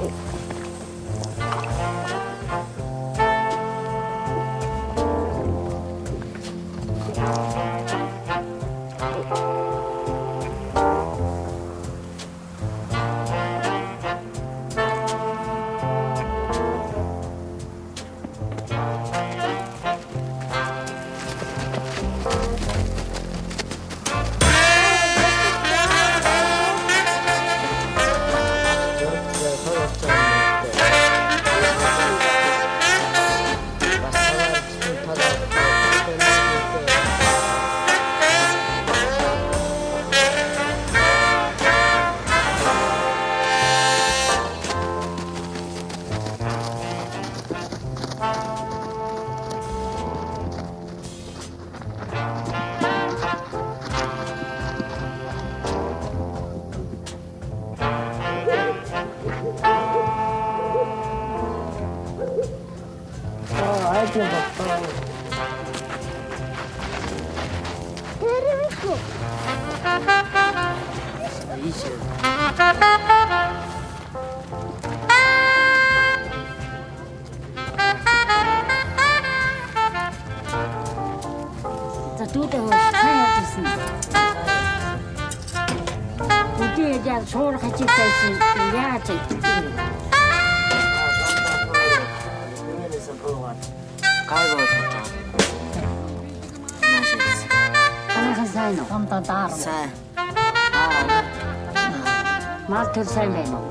物。юм байна. Тэрвэхүү. Ийшээ. За дүүдээ хөөс. Үгүй яг шуурхаж さん。ああ。マーテルサイメン。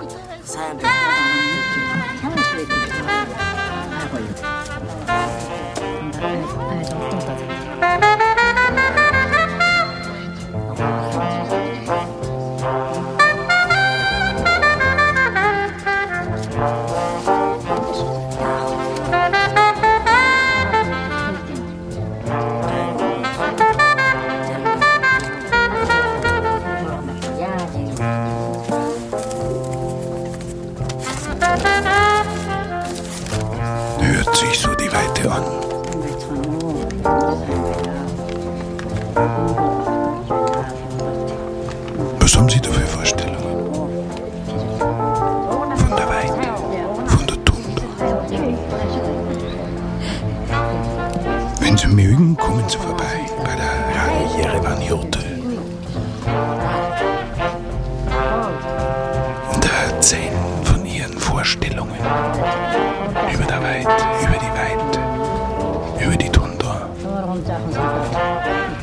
über die Weite, über die Tundra.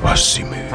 Was sie mögen.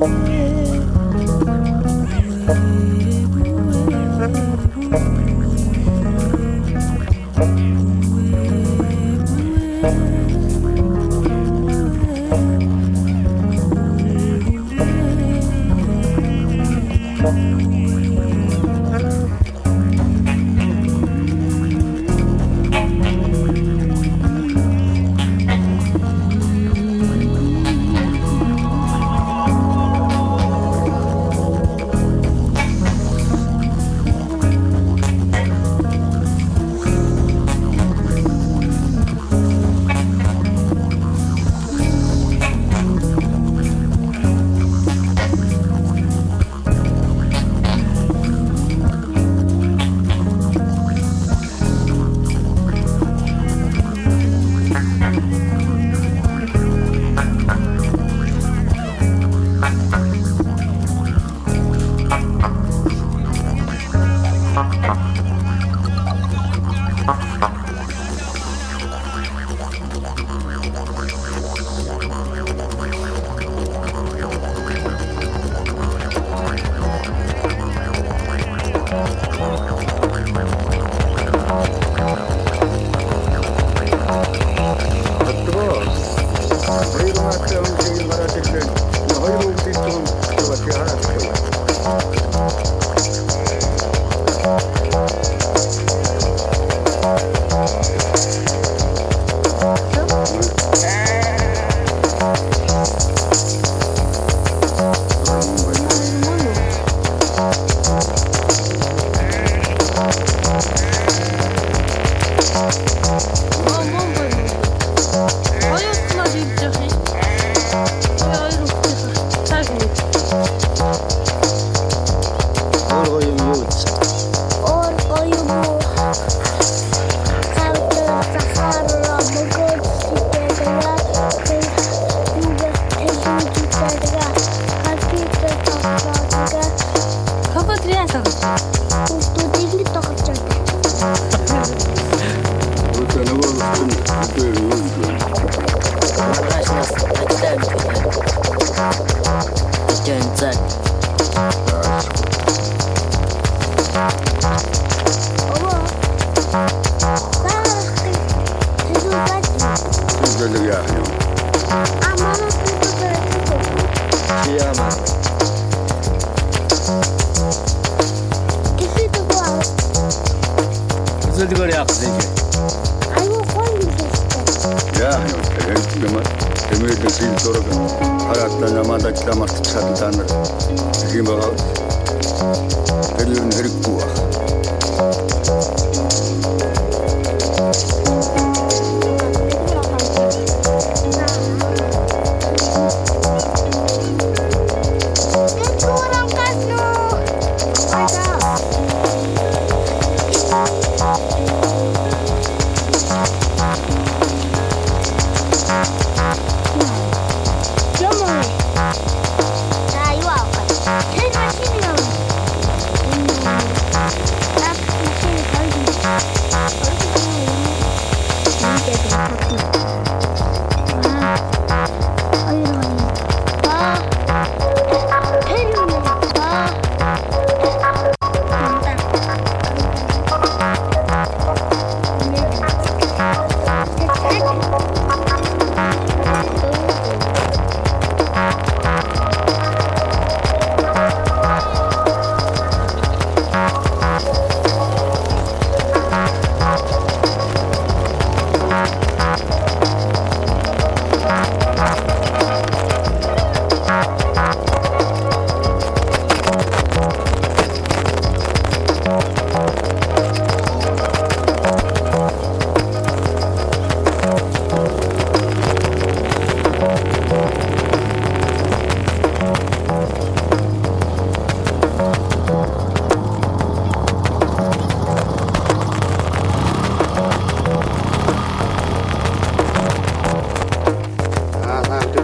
yeah. ¡Gracias! зөвлөгөөр яах вэ? Аюу гоё юм байна. Яа, тэгээд юм аа. Эмээд зүйл зураг хараатна намаадаг тамарт чадсан нар. Тэгм байгаа. Тэр юу нэргүй байна.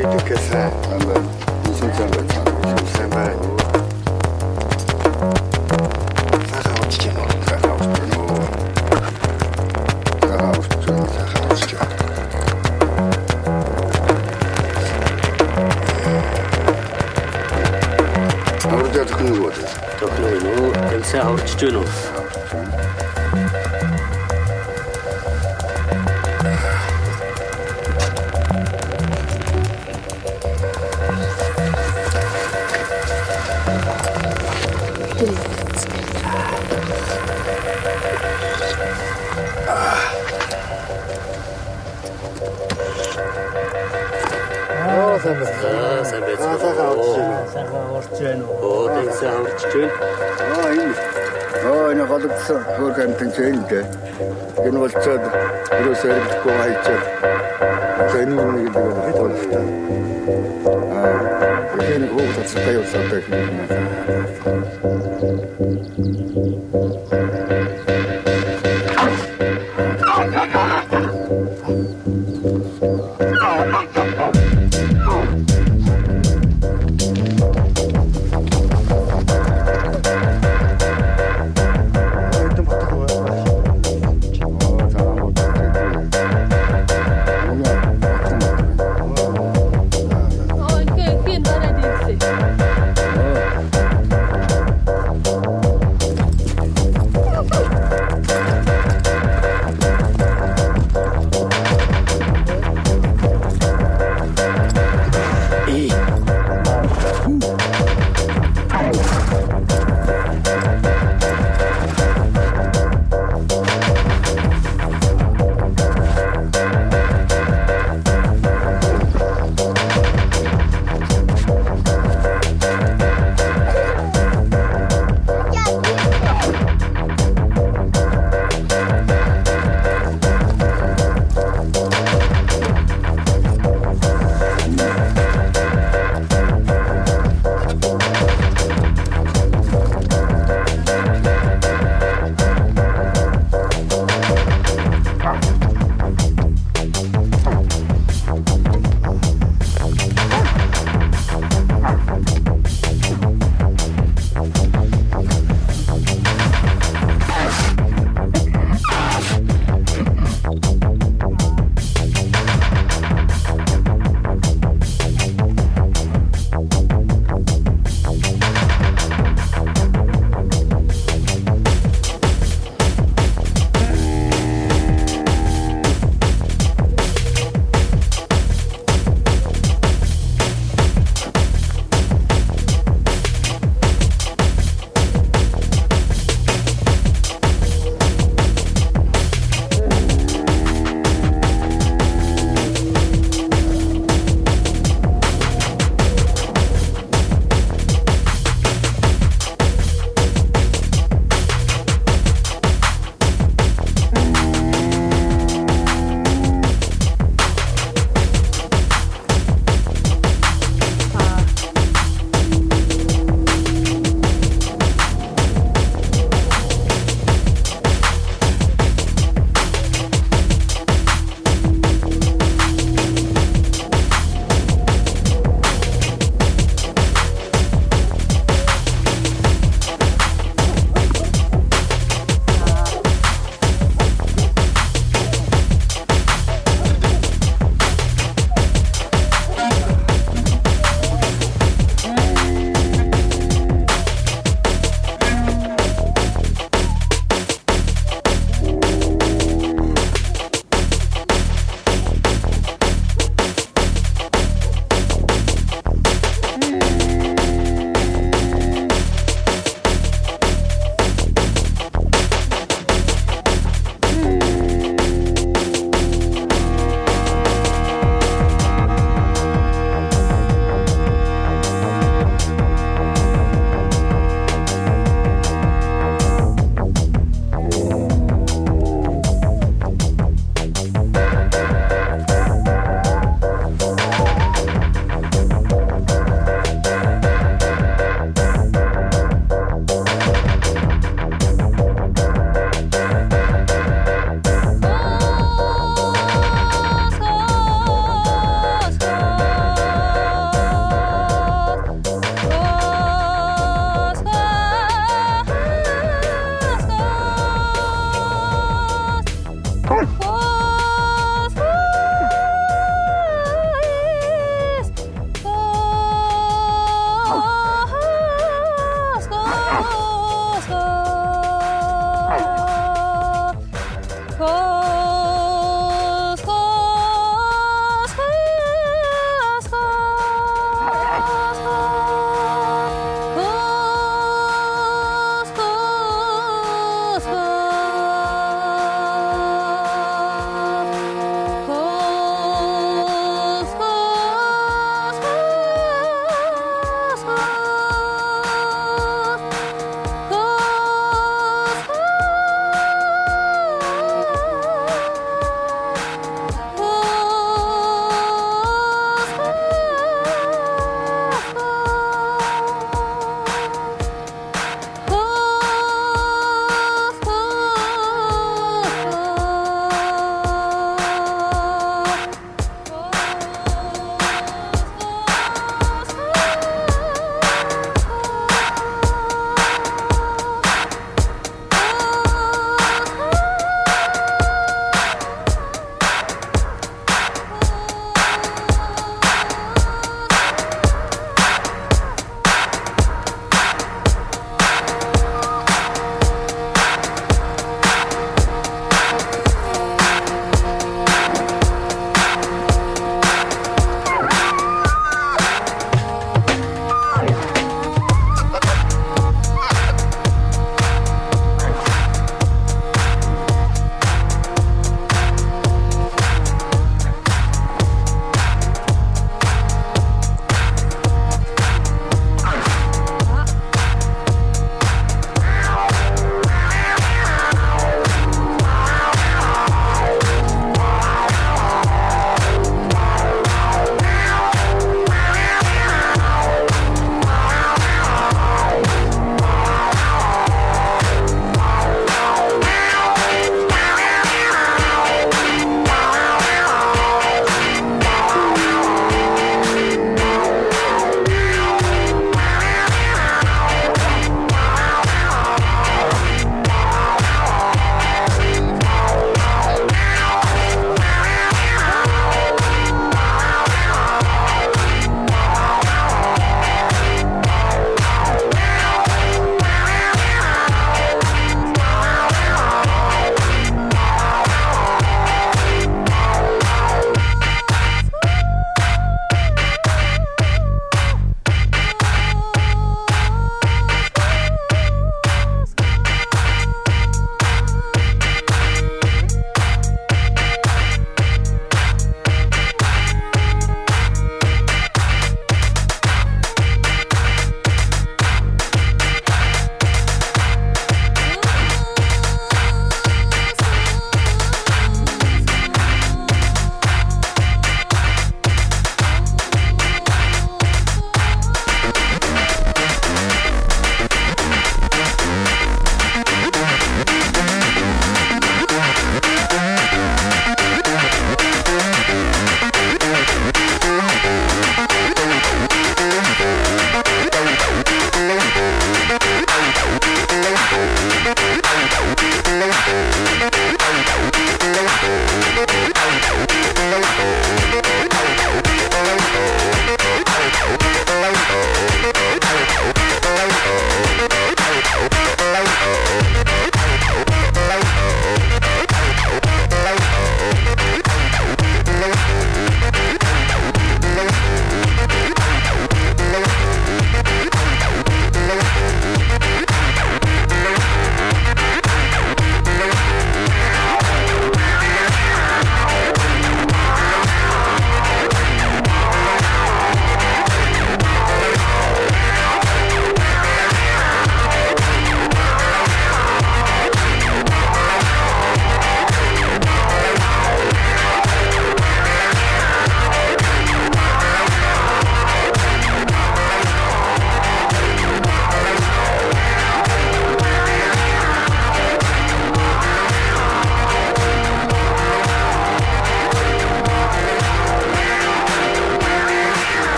vehicle cassette and then 2300 الساعة و 60 ونص сайн байна. Сайн байна. Сайхан орж байна. Сайхан орж байна уу? Оо, тийм сайн орж байна. Аа, энэ. Оо, энэ голдсон хөөр гамтэн чинь дээ. Энэ бол цаад юусээр бихгүй хайчаа. Энэ юм нэг юм гэдэг болтой. Аа, энэ хөөр татсан тайвсан байх юм байна.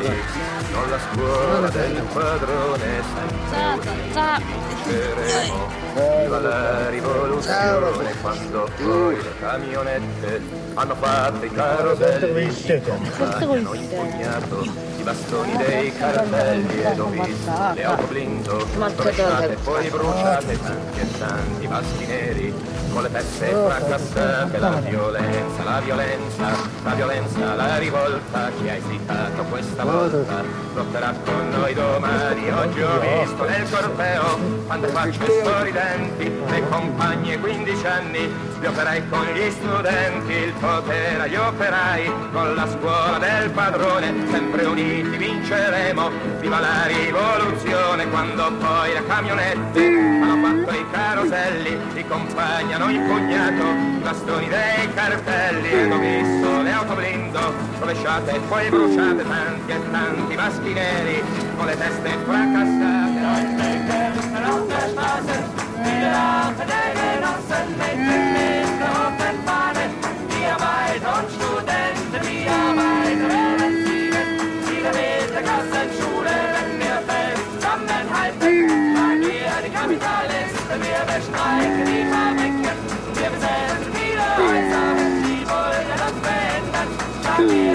sì, Non la scuola del padrone sta Viva la rivoluzione quando poi le camionette hanno fatto i caroselli hanno impugnato i bastoni dei cartelli ed ho visto le auto blindo rovesciate poi bruciate tanti e tanti maschi neri con le pezze fracassate la violenza, la violenza, la violenza, la rivolta chi ha esitato questa volta lotterà con noi domani. Oggi ho visto nel corteo quando quante i sorridenti, le compagne 15 gli operai con gli studenti, il potere agli operai con la scuola del padrone, sempre uniti vinceremo, viva la rivoluzione quando poi le camionette hanno fatto i caroselli, i compagni l'ho impugnato, bastoni dei cartelli, ed ho visto le auto blindo, rovesciate e poi bruciate, tanti e tanti maschi neri, con le teste fracassate. Non perché non c'è spazio, mi la fedele non in mente, non per fare, via vai, non studente, via vai, reversive, si rivede casa wir fest, zusammenhalten, bei mir die Kapitalisten, wir beschreiben die Fabrik. Wir wir